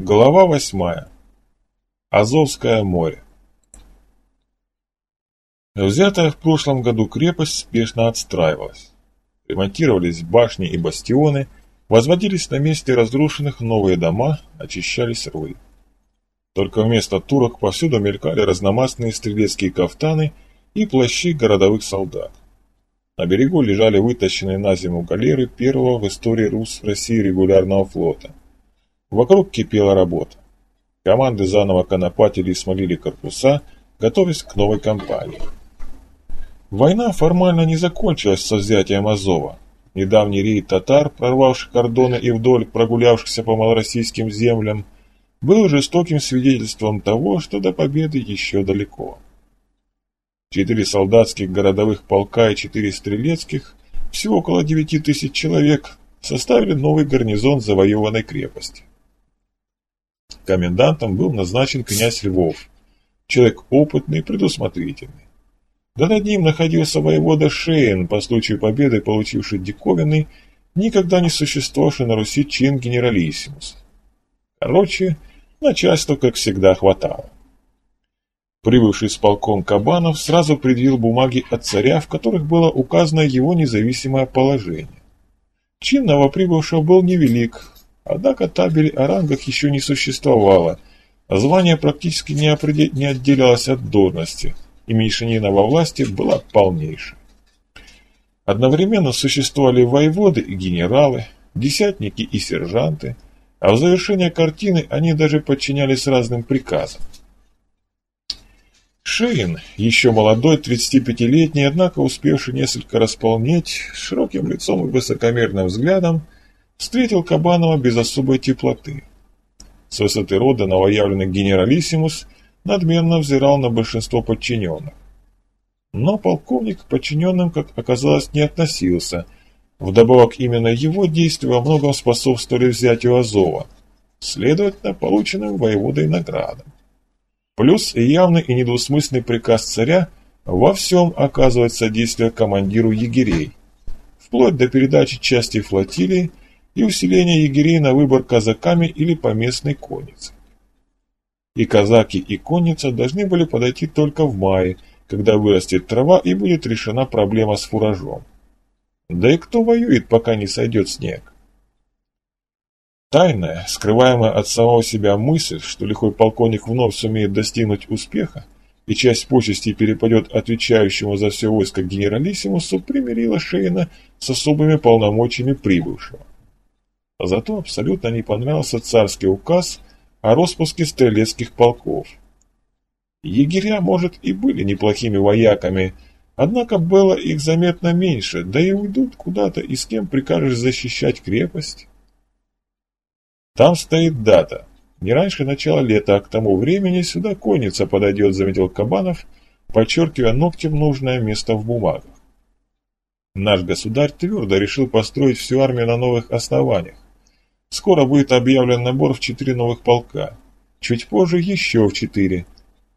Глава восьмая. Азовское море. Взятая в прошлом году крепость спешно отстраивалась. Ремонтировались башни и бастионы, возводились на месте разрушенных новые дома, очищались рвы. Только вместо турок повсюду мелькали разномастные стрелецкие кафтаны и плащи городовых солдат. На берегу лежали вытащенные на зиму галеры первого в истории Рус России регулярного флота – Вокруг кипела работа. Команды заново конопатили и смолили корпуса, готовясь к новой кампании. Война формально не закончилась со взятием Азова. Недавний рейд татар, прорвавших кордоны и вдоль прогулявшихся по малороссийским землям, был жестоким свидетельством того, что до победы еще далеко. Четыре солдатских городовых полка и четыре стрелецких, всего около девяти тысяч человек, составили новый гарнизон завоеванной крепости. Комендантом был назначен князь Львов, человек опытный и предусмотрительный. Да над ним находился воевода Шейн, по случаю победы получивший диковинный, никогда не существовавший на Руси чин генералиссимус. Короче, начальства, как всегда, хватало. Прибывший с полком Кабанов сразу предъявил бумаги от царя, в которых было указано его независимое положение. Чин новоприбывшего был невелик, Однако табели о рангах еще не существовало, звание практически не, определ... не отделялось от должности, и меньшинина во власти была полнейшей. Одновременно существовали воеводы и генералы, десятники и сержанты, а в завершение картины они даже подчинялись разным приказам. Шейн, еще молодой, 35-летний, однако успевший несколько располнеть, с широким лицом и высокомерным взглядом, встретил Кабанова без особой теплоты. С высоты рода новоявленный генералиссимус надменно взирал на большинство подчиненных. Но полковник к подчиненным, как оказалось, не относился. Вдобавок именно его действия во многом способствовали взятию Азова, следовательно, полученным воеводой наградам. Плюс явный и недвусмысленный приказ царя во всем оказывать содействие командиру егерей, вплоть до передачи части флотилии и усиление егерей на выбор казаками или поместной конницей. И казаки, и конница должны были подойти только в мае, когда вырастет трава и будет решена проблема с фуражом. Да и кто воюет, пока не сойдет снег? Тайная, скрываемая от самого себя мысль, что лихой полковник вновь сумеет достигнуть успеха, и часть почести перепадет отвечающему за все войско генералиссимусу, примирила Шейна с особыми полномочиями прибывшего. Зато абсолютно не понравился царский указ о распуске стрелецких полков. Егеря, может, и были неплохими вояками, однако было их заметно меньше, да и уйдут куда-то, и с кем прикажешь защищать крепость. Там стоит дата. Не раньше начала лета, а к тому времени сюда конница подойдет, заметил Кабанов, подчеркивая ногтем нужное место в бумагах. Наш государь твердо решил построить всю армию на новых основаниях. Скоро будет объявлен набор в четыре новых полка. Чуть позже еще в четыре.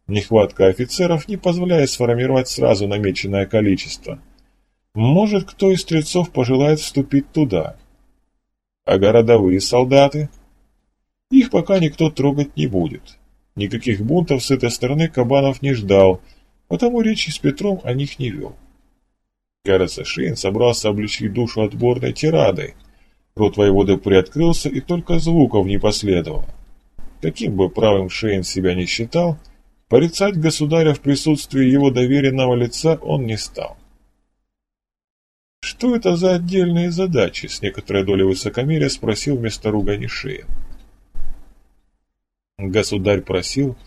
Нехватка офицеров не позволяет сформировать сразу намеченное количество. Может, кто из стрельцов пожелает вступить туда. А городовые солдаты? Их пока никто трогать не будет. Никаких бунтов с этой стороны Кабанов не ждал, потому речи с Петром о них не вел. Кажется, Шейн собрался обличить душу отборной тирадой – Рот воеводы приоткрылся, и только звуков не последовало. Каким бы правым Шейн себя не считал, порицать государя в присутствии его доверенного лица он не стал. «Что это за отдельные задачи?» — с некоторой долей высокомерия спросил вместо ругани Шейн. Государь просил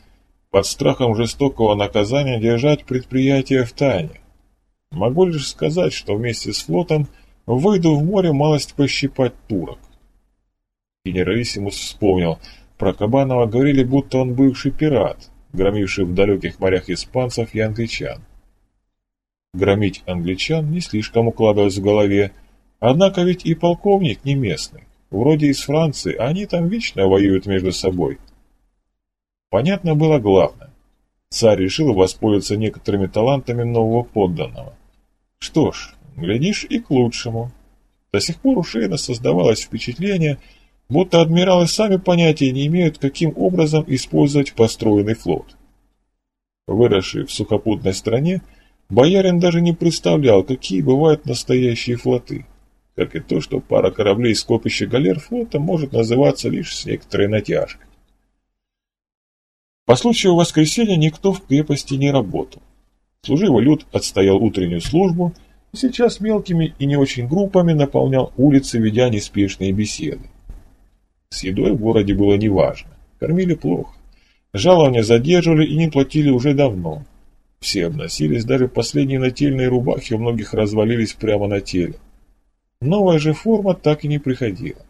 под страхом жестокого наказания держать предприятие в тайне. Могу лишь сказать, что вместе с флотом – Выйду в море малость пощипать турок. Генералиссимус вспомнил. Про Кабанова говорили, будто он бывший пират, громивший в далеких морях испанцев и англичан. Громить англичан не слишком укладывалось в голове, однако ведь и полковник не местный, вроде из Франции, а они там вечно воюют между собой. Понятно было главное. Царь решил воспользоваться некоторыми талантами нового подданного. Что ж, Глядишь, и к лучшему. До сих пор у Шейна создавалось впечатление, будто адмиралы сами понятия не имеют, каким образом использовать построенный флот. Выросший в сухопутной стране, боярин даже не представлял, какие бывают настоящие флоты, как и то, что пара кораблей с копища галер флота может называться лишь с некоторой натяжкой. По случаю воскресенья никто в крепости не работал. Служивый люд отстоял утреннюю службу и сейчас мелкими и не очень группами наполнял улицы, ведя неспешные беседы. С едой в городе было неважно. Кормили плохо. Жалования задерживали и не платили уже давно. Все обносились, даже последние нательные рубахи у многих развалились прямо на теле. Новая же форма так и не приходила.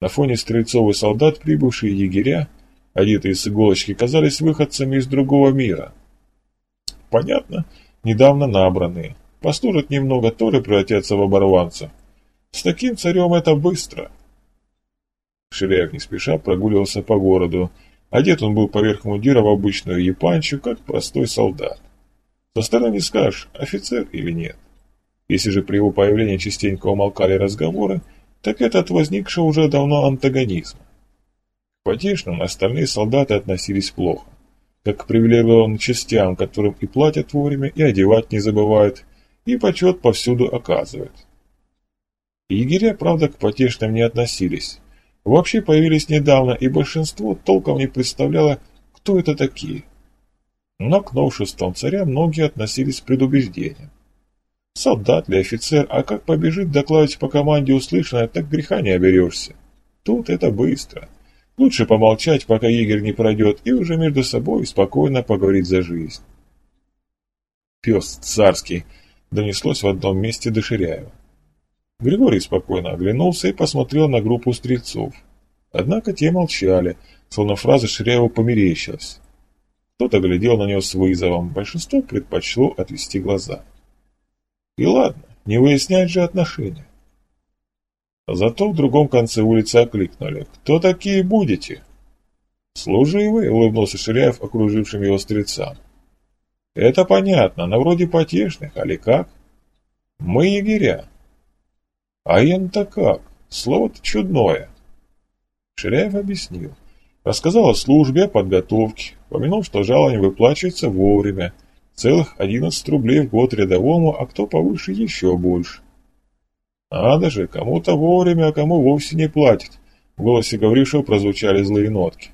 На фоне стрельцов и солдат прибывшие егеря, одетые с иголочки, казались выходцами из другого мира. Понятно, недавно набранные. Послужат немного, то ли превратятся в оборванцев. С таким царем это быстро. Ширяев не спеша прогуливался по городу. Одет он был поверх мундира в обычную япанчу, как простой солдат. Со стороны не скажешь, офицер или нет. Если же при его появлении частенько умолкали разговоры, так это от возникшего уже давно антагонизма. К потешным остальные солдаты относились плохо, как к привилегированным частям, которым и платят вовремя, и одевать не забывают, и почет повсюду оказывают. Егеря, правда, к потешным не относились, вообще появились недавно, и большинство толком не представляло, кто это такие. Но к новшествам царя многие относились с предубеждением. Солдат ли, офицер, а как побежит докладывать по команде услышанное, так греха не оберешься. Тут это быстро. Лучше помолчать, пока егерь не пройдет, и уже между собой спокойно поговорить за жизнь. Пес царский, донеслось в одном месте до Ширяева. Григорий спокойно оглянулся и посмотрел на группу стрельцов. Однако те молчали, словно фраза Ширяева померещилась. Кто-то глядел на него с вызовом, большинство предпочло отвести глаза. И ладно, не выяснять же отношения. Зато в другом конце улицы окликнули. «Кто такие будете?» «Служивые», — улыбнулся Ширяев окружившим его стрельцам. «Это понятно, на вроде потешных, али как?» «Мы егеря». «А ен-то как? Слово-то чудное». Ширяев объяснил. Рассказал о службе, о подготовке, помянул, что жалование выплачивается вовремя, целых 11 рублей в год рядовому, а кто повыше еще больше. Надо же, кому-то вовремя, а кому вовсе не платит. В голосе говорившего прозвучали злые нотки.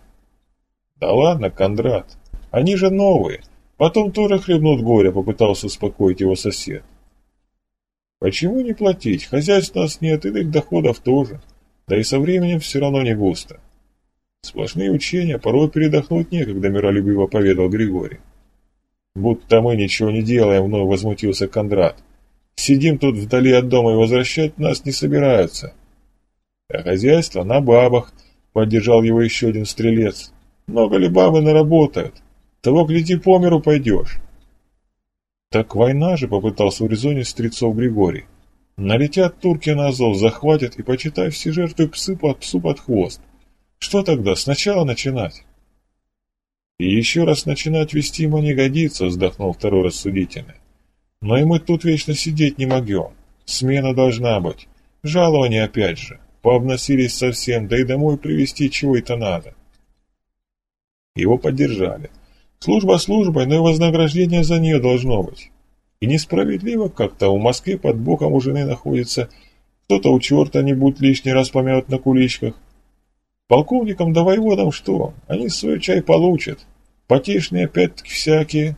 Да ладно, Кондрат, они же новые. Потом тоже хлебнут горе, попытался успокоить его сосед. Почему не платить? Хозяйств у нас нет, и их доходов тоже. Да и со временем все равно не густо. Сплошные учения, порой передохнуть некогда, миролюбиво поведал Григорий. Будто мы ничего не делаем, вновь возмутился Кондрат. Сидим тут вдали от дома и возвращать нас не собираются. А хозяйство на бабах, поддержал его еще один стрелец. Много ли бабы наработают? Того, гляди, по миру пойдешь. Так война же, попытался урезонить стрельцов Григорий. Налетят турки на Азов, захватят и, почитай, все жертвы псы под псу под хвост. Что тогда, сначала начинать? И еще раз начинать вести ему не годится, вздохнул второй рассудительный. Но и мы тут вечно сидеть не могем. Смена должна быть. Жалование опять же. Пообносились совсем, да и домой привезти чего-то надо. Его поддержали. Служба службой, но и вознаграждение за нее должно быть. И несправедливо как-то в Москве под боком у жены находится. Кто-то у черта не будет лишний раз помянут на куличках. Полковникам да воеводам что? Они свой чай получат. Потешные опять-таки всякие.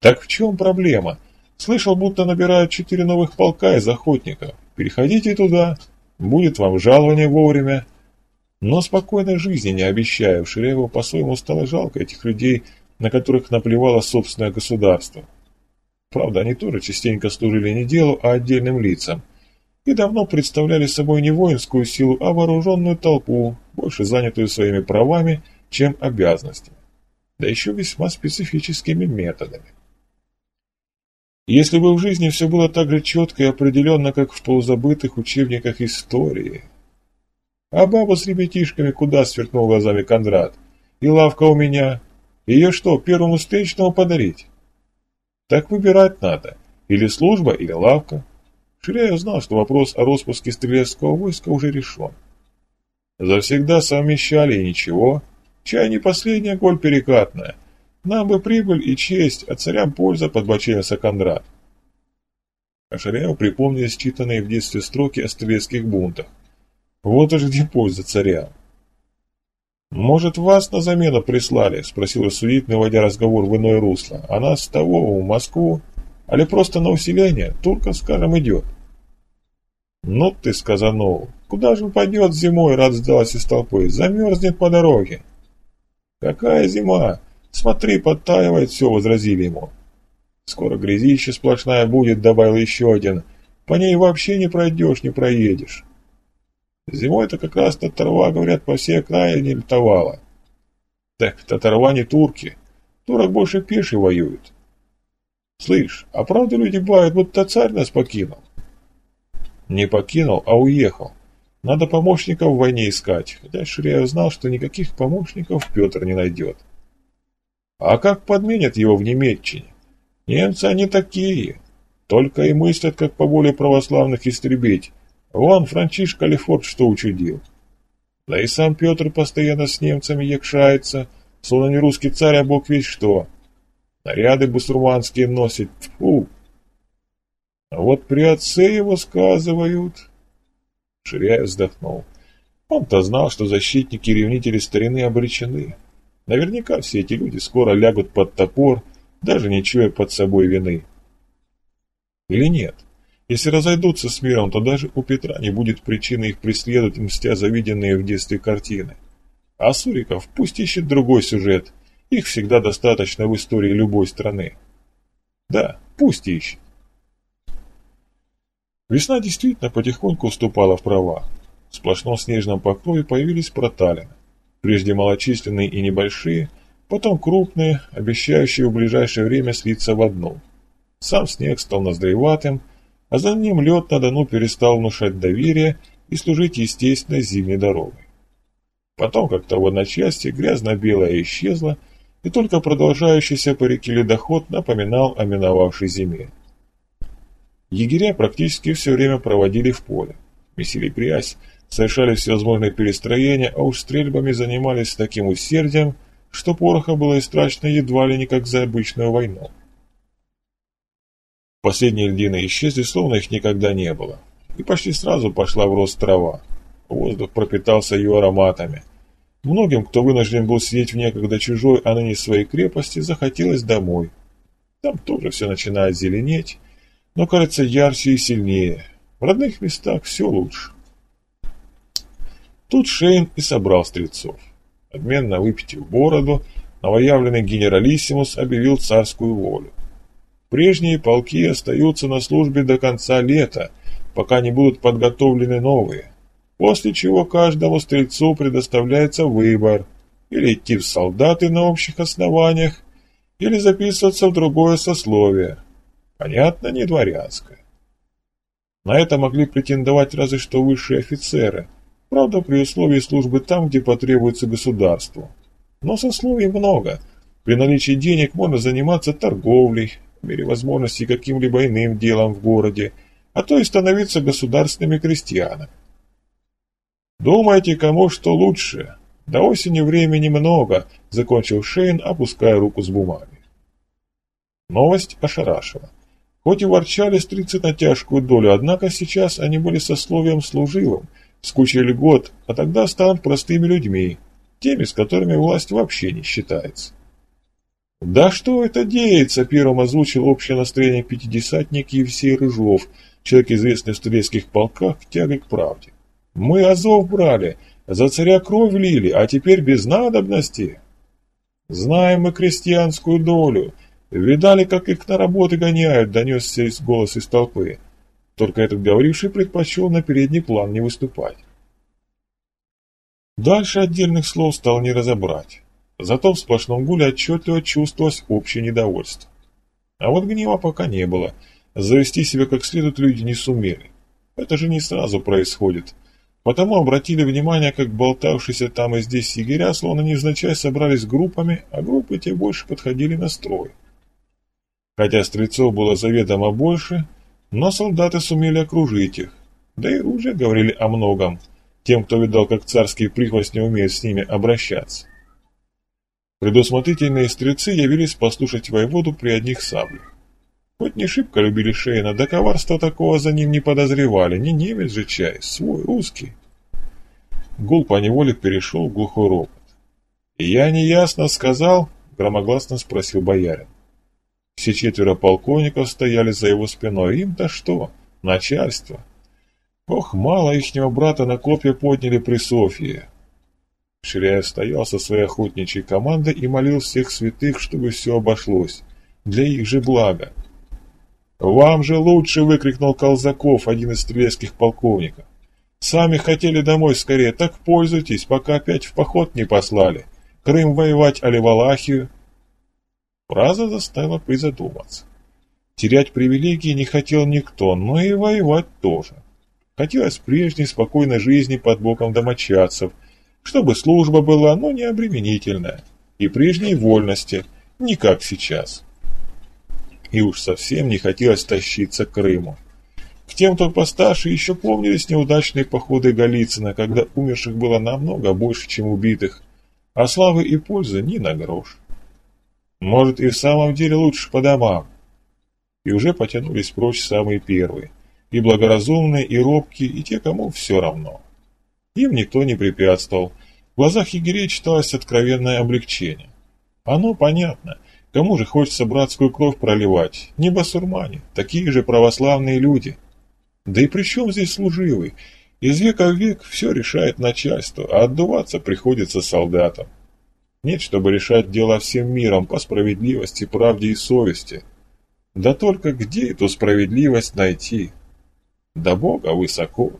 Так в чем проблема? Слышал, будто набирают четыре новых полка из охотников. Переходите туда, будет вам жалование вовремя. Но спокойной жизни не обещаю. Ширяеву по-своему стало жалко этих людей, на которых наплевало собственное государство. Правда, они тоже частенько служили не делу, а отдельным лицам. И давно представляли собой не воинскую силу, а вооруженную толпу, больше занятую своими правами, чем обязанностями. Да еще весьма специфическими методами. Если бы в жизни все было так же четко и определенно, как в полузабытых учебниках истории. А баба с ребятишками куда сверкнул глазами Кондрат? И лавка у меня. Ее что, первому встречному подарить? Так выбирать надо. Или служба, или лавка. Ширяев знал, что вопрос о распуске стрелецкого войска уже решен. Завсегда совмещали и ничего. Чай не последняя голь перекатная. Нам бы прибыль и честь, а царям польза, подбоченился Кондрат. Ашаряу припомнили считанные в детстве строки о стрелецких бунтах. Вот уж где польза царя. «Может, вас на замену прислали?» – спросил рассудительно, вводя разговор в иное русло. «А нас с того в Москву? Али просто на усиление? Турка, скажем, идет?» «Ну ты, сказанул, куда же он пойдет зимой?» – рад сдалась из толпы. «Замерзнет по дороге». «Какая зима? Смотри, подтаивает все», – возразили ему. «Скоро грязище сплошная будет», – добавил еще один. «По ней вообще не пройдешь, не проедешь». Зимой-то как раз татарва, говорят, по всей окраине лютовала. Так, татарва не турки. Турок больше пеши воюют. Слышь, а правда люди бывают, будто царь нас покинул? Не покинул, а уехал. Надо помощников в войне искать, хотя Ширяев знал, что никаких помощников Петр не найдет. А как подменят его в Немеччине? Немцы они такие, только и мыслят, как по воле православных истребить. Вон Франчишка Лефорт что учудил. Да и сам Петр постоянно с немцами якшается, словно не русский царь, а бог весь что. Наряды бусурманские носит, фу. А вот при отце его сказывают. Ширяев вздохнул. Он-то знал, что защитники и ревнители старины обречены. Наверняка все эти люди скоро лягут под топор, даже не чуя под собой вины. Или нет? Если разойдутся с миром, то даже у Петра не будет причины их преследовать, мстя завиденные в детстве картины. А Суриков пусть ищет другой сюжет, их всегда достаточно в истории любой страны. Да, пусть ищет. Весна действительно потихоньку уступала в права. В сплошном снежном покрове появились проталины. Прежде малочисленные и небольшие, потом крупные, обещающие в ближайшее время слиться в одну. Сам снег стал наздреватым, а за ним лед на Дону перестал внушать доверие и служить естественной зимней дорогой. Потом как-то в одночасье грязно-белая исчезла, и только продолжающийся по реке ледоход напоминал о миновавшей зиме. Егеря практически все время проводили в поле, месили грязь, совершали всевозможные перестроения, а уж стрельбами занимались с таким усердием, что пороха было истрачено едва ли не как за обычную войну. Последние льдины исчезли, словно их никогда не было. И почти сразу пошла в рост трава. Воздух пропитался ее ароматами. Многим, кто вынужден был сидеть в некогда чужой, а ныне своей крепости, захотелось домой. Там тоже все начинает зеленеть, но кажется ярче и сильнее. В родных местах все лучше. Тут Шейн и собрал стрельцов. Обменно выпитив бороду, новоявленный генералиссимус объявил царскую волю. Прежние полки остаются на службе до конца лета, пока не будут подготовлены новые, после чего каждому стрельцу предоставляется выбор или идти в солдаты на общих основаниях, или записываться в другое сословие, понятно, не дворянское. На это могли претендовать разве что высшие офицеры, правда при условии службы там, где потребуется государству. Но сословий много, при наличии денег можно заниматься торговлей, мере возможности каким-либо иным делом в городе, а то и становиться государственными крестьянами. Думайте, кому что лучше. До осени времени много, закончил Шейн, опуская руку с бумагой. Новость ошарашила. Хоть и ворчали стрицы на тяжкую долю, однако сейчас они были сословием служивым, с кучей льгот, а тогда станут простыми людьми, теми, с которыми власть вообще не считается. «Да что это деется?» – первым озвучил общее настроение пятидесятник Евсей Рыжов, человек, известный в студенческих полках, тягой к правде. «Мы Азов брали, за царя кровь лили, а теперь без надобности». «Знаем мы крестьянскую долю. Видали, как их на работы гоняют», – донесся голос из толпы. Только этот говоривший предпочел на передний план не выступать. Дальше отдельных слов стало не разобрать. Зато в сплошном гуле отчетливо чувствовалось общее недовольство. А вот гнева пока не было. Завести себя как следует люди не сумели. Это же не сразу происходит. Потому обратили внимание, как болтавшиеся там и здесь егеря, словно невзначай собрались группами, а группы те больше подходили на строй. Хотя стрельцов было заведомо больше, но солдаты сумели окружить их. Да и ружья говорили о многом. тем, кто видал, как царские прихвостни умеют с ними обращаться. Предусмотрительные стрельцы явились послушать воеводу при одних саблях. Хоть не шибко любили Шейна, да коварства такого за ним не подозревали, не немец же чай, свой, узкий. Гул поневоле перешел в глухой ропот. «Я неясно сказал?» — громогласно спросил боярин. Все четверо полковников стояли за его спиной. Им-то что? Начальство. Ох, мало ихнего брата на копья подняли при Софии. Ширяев стоял со своей охотничьей командой и молил всех святых, чтобы все обошлось. Для их же блага. «Вам же лучше!» — выкрикнул Колзаков, один из стрелецких полковников. «Сами хотели домой скорее, так пользуйтесь, пока опять в поход не послали. Крым воевать, али Валахию?» Фраза заставила призадуматься. Терять привилегии не хотел никто, но и воевать тоже. Хотелось прежней спокойной жизни под боком домочадцев, чтобы служба была, но не обременительная, и прежней вольности, не как сейчас. И уж совсем не хотелось тащиться к Крыму. К тем, кто постарше, еще помнились неудачные походы Голицына, когда умерших было намного больше, чем убитых, а славы и пользы ни на грош. Может, и в самом деле лучше по домам. И уже потянулись прочь самые первые – и благоразумные, и робкие, и те, кому все равно. Им никто не препятствовал. В глазах егерей читалось откровенное облегчение. Оно понятно. Кому же хочется братскую кровь проливать? Не басурмане, такие же православные люди. Да и при чем здесь служивый? Из века в век все решает начальство, а отдуваться приходится солдатам. Нет, чтобы решать дела всем миром по справедливости, правде и совести. Да только где эту справедливость найти? До Бога высоко.